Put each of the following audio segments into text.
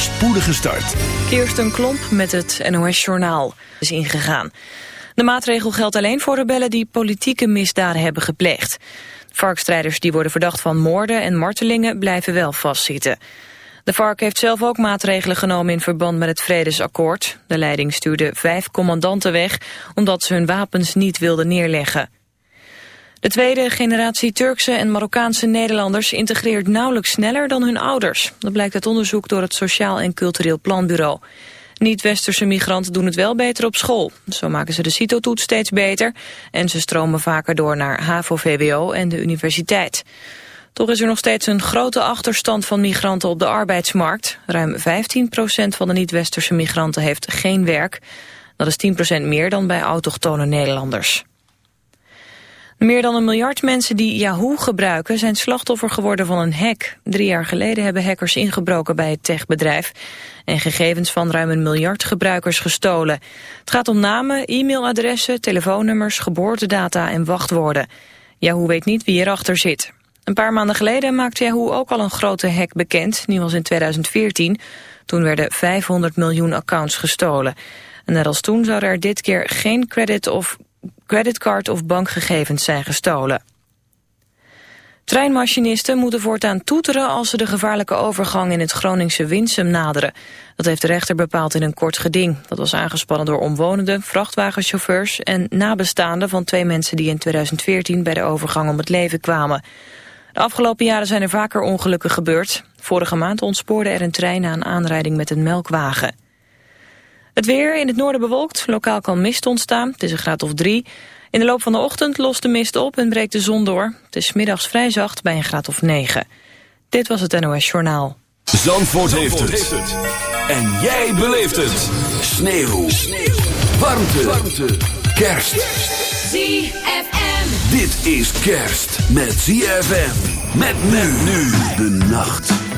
spoedige start. Kirsten Klomp met het NOS-journaal is ingegaan. De maatregel geldt alleen voor rebellen die politieke misdaden hebben gepleegd. Varkstrijders die worden verdacht van moorden en martelingen blijven wel vastzitten. De FARC heeft zelf ook maatregelen genomen in verband met het vredesakkoord. De leiding stuurde vijf commandanten weg omdat ze hun wapens niet wilden neerleggen. De tweede generatie Turkse en Marokkaanse Nederlanders integreert nauwelijks sneller dan hun ouders. Dat blijkt uit onderzoek door het Sociaal en Cultureel Planbureau. Niet-westerse migranten doen het wel beter op school. Zo maken ze de CITO-toets steeds beter en ze stromen vaker door naar HAVO-VWO en de universiteit. Toch is er nog steeds een grote achterstand van migranten op de arbeidsmarkt. Ruim 15% van de niet-westerse migranten heeft geen werk. Dat is 10% meer dan bij autochtone Nederlanders. Meer dan een miljard mensen die Yahoo gebruiken zijn slachtoffer geworden van een hack. Drie jaar geleden hebben hackers ingebroken bij het techbedrijf en gegevens van ruim een miljard gebruikers gestolen. Het gaat om namen, e-mailadressen, telefoonnummers, geboortedata en wachtwoorden. Yahoo weet niet wie erachter zit. Een paar maanden geleden maakte Yahoo ook al een grote hack bekend. Die was in 2014. Toen werden 500 miljoen accounts gestolen. En net als toen zou er dit keer geen credit of creditcard of bankgegevens zijn gestolen. Treinmachinisten moeten voortaan toeteren als ze de gevaarlijke overgang in het Groningse Winsum naderen. Dat heeft de rechter bepaald in een kort geding. Dat was aangespannen door omwonenden, vrachtwagenchauffeurs en nabestaanden van twee mensen die in 2014 bij de overgang om het leven kwamen. De afgelopen jaren zijn er vaker ongelukken gebeurd. Vorige maand ontspoorde er een trein na een aanrijding met een melkwagen. Het weer in het noorden bewolkt, lokaal kan mist ontstaan. Het is een graad of drie. In de loop van de ochtend lost de mist op en breekt de zon door. Het is middags vrij zacht bij een graad of negen. Dit was het NOS Journaal. Zandvoort, heeft, het. En jij beleeft het. Sneeuw. Sneeuw. Warmte. Warmte. Kerst. ZFM. Dit is kerst met ZFM. Met men nu de nacht.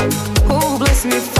Who bless me?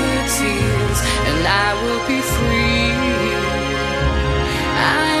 and I will be free. I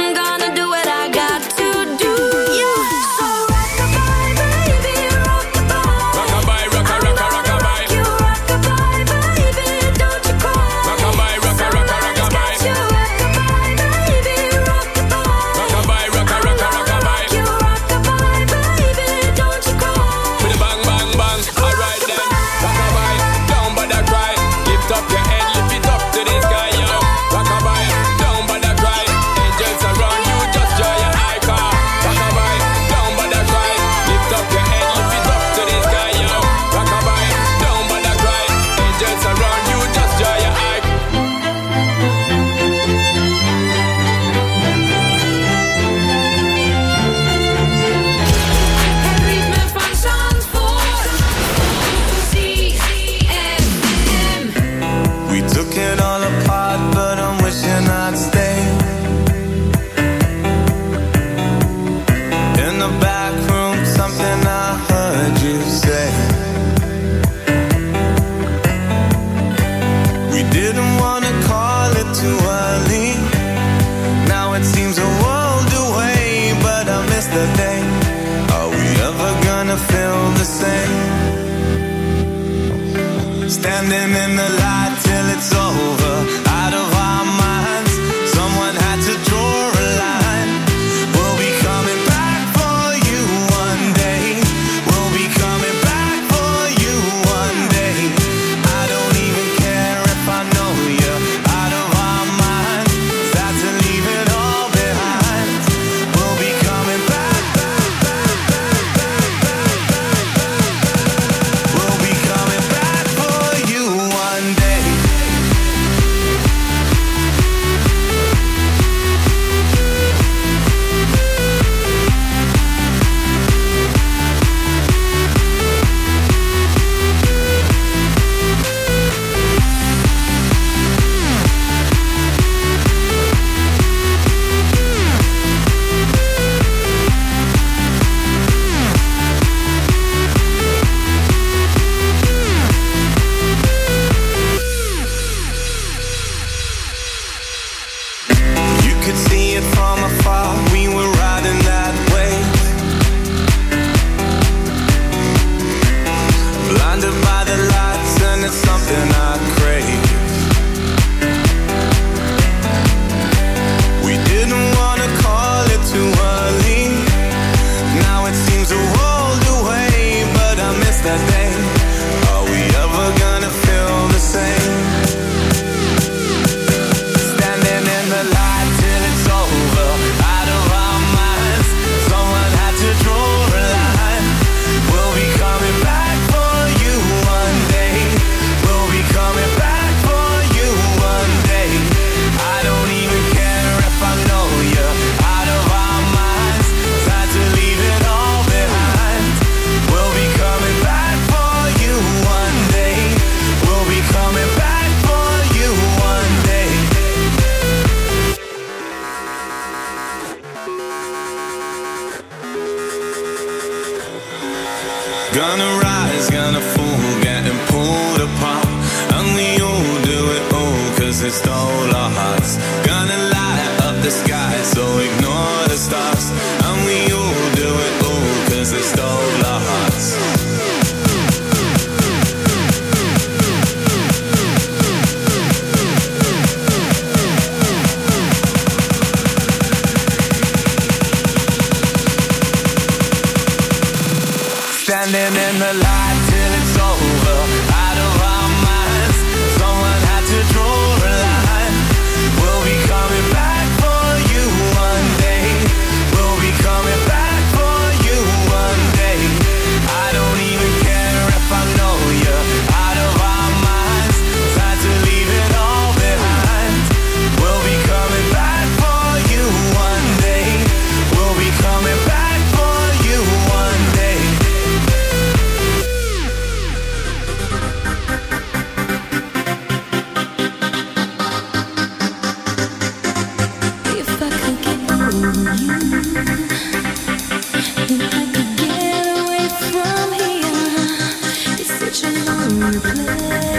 you play?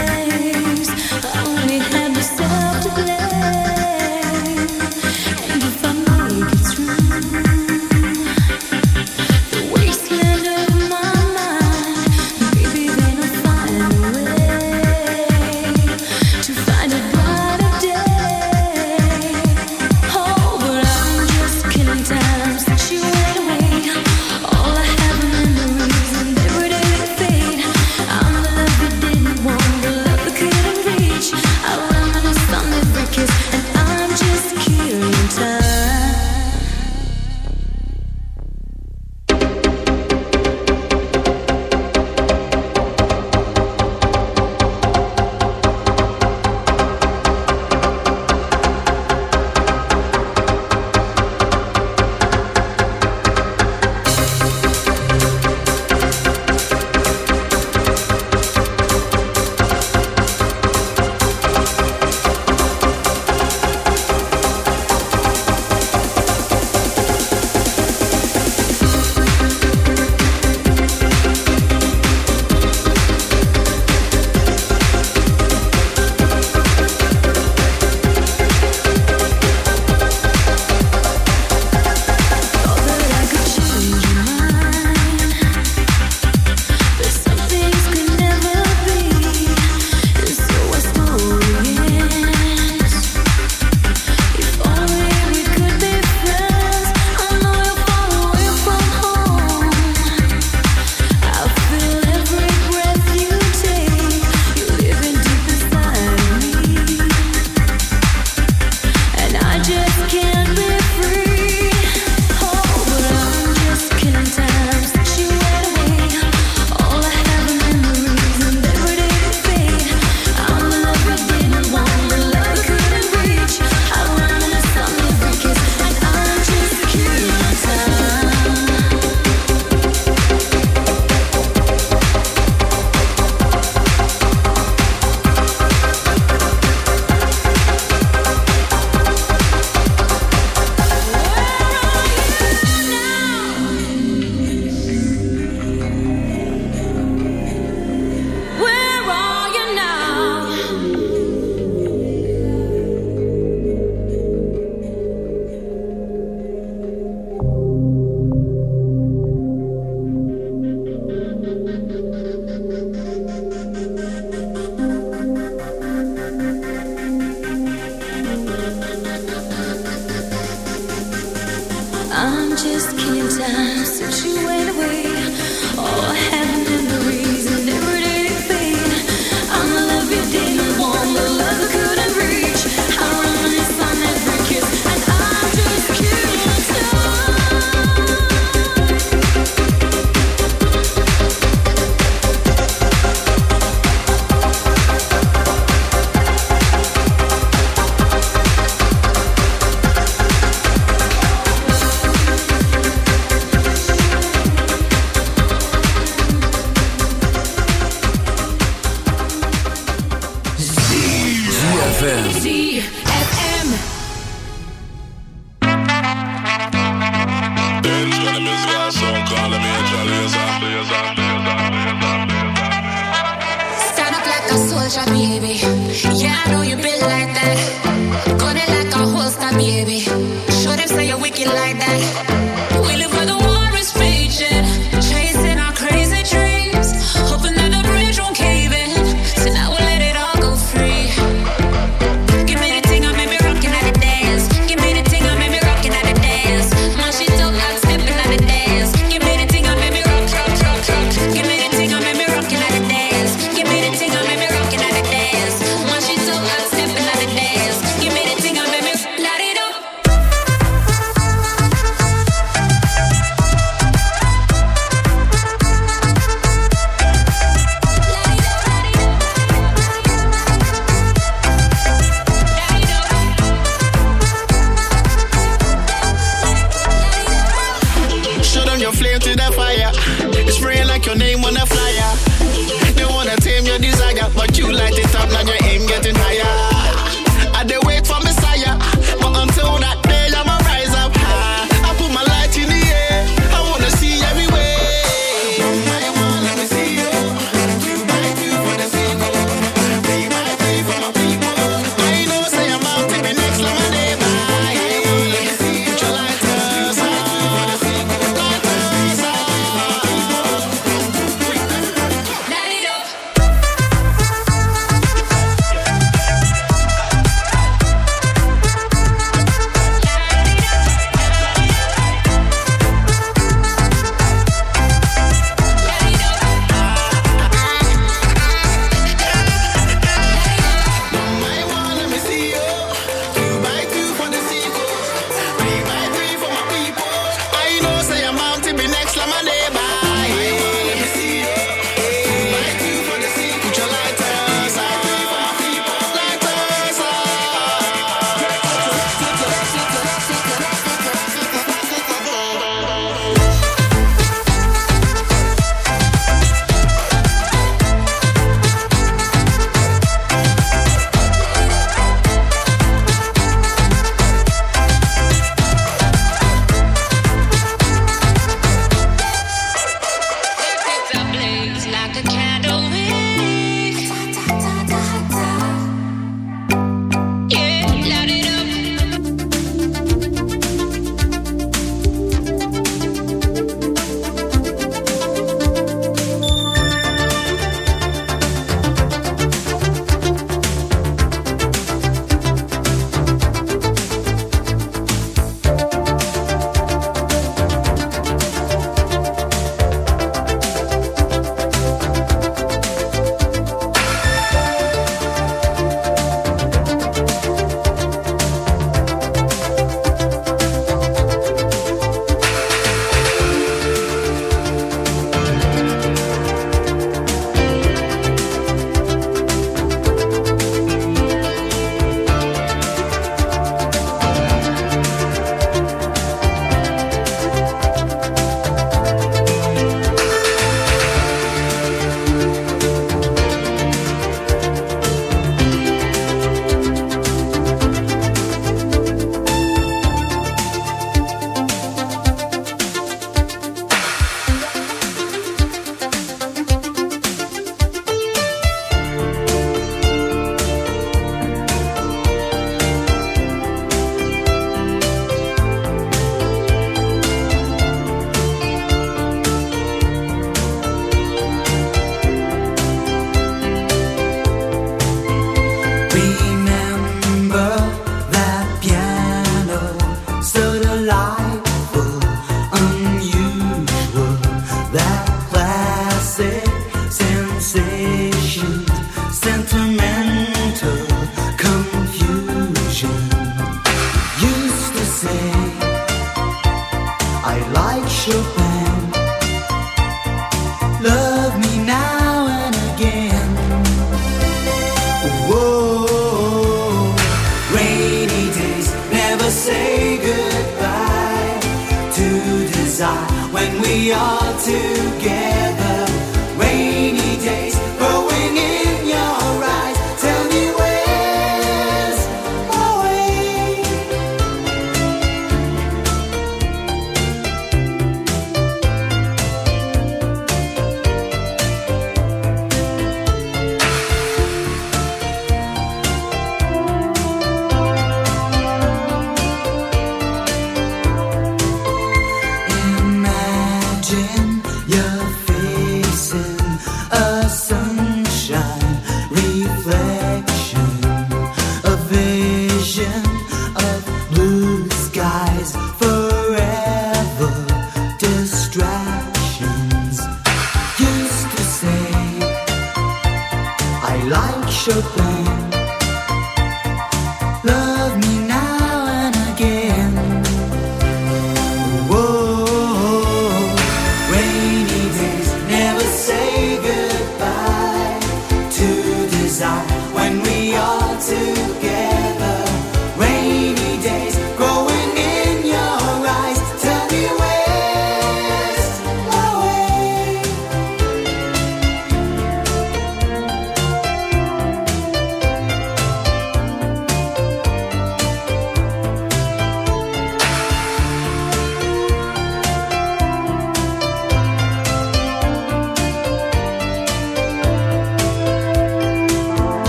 Like a soldier, baby. Yeah, I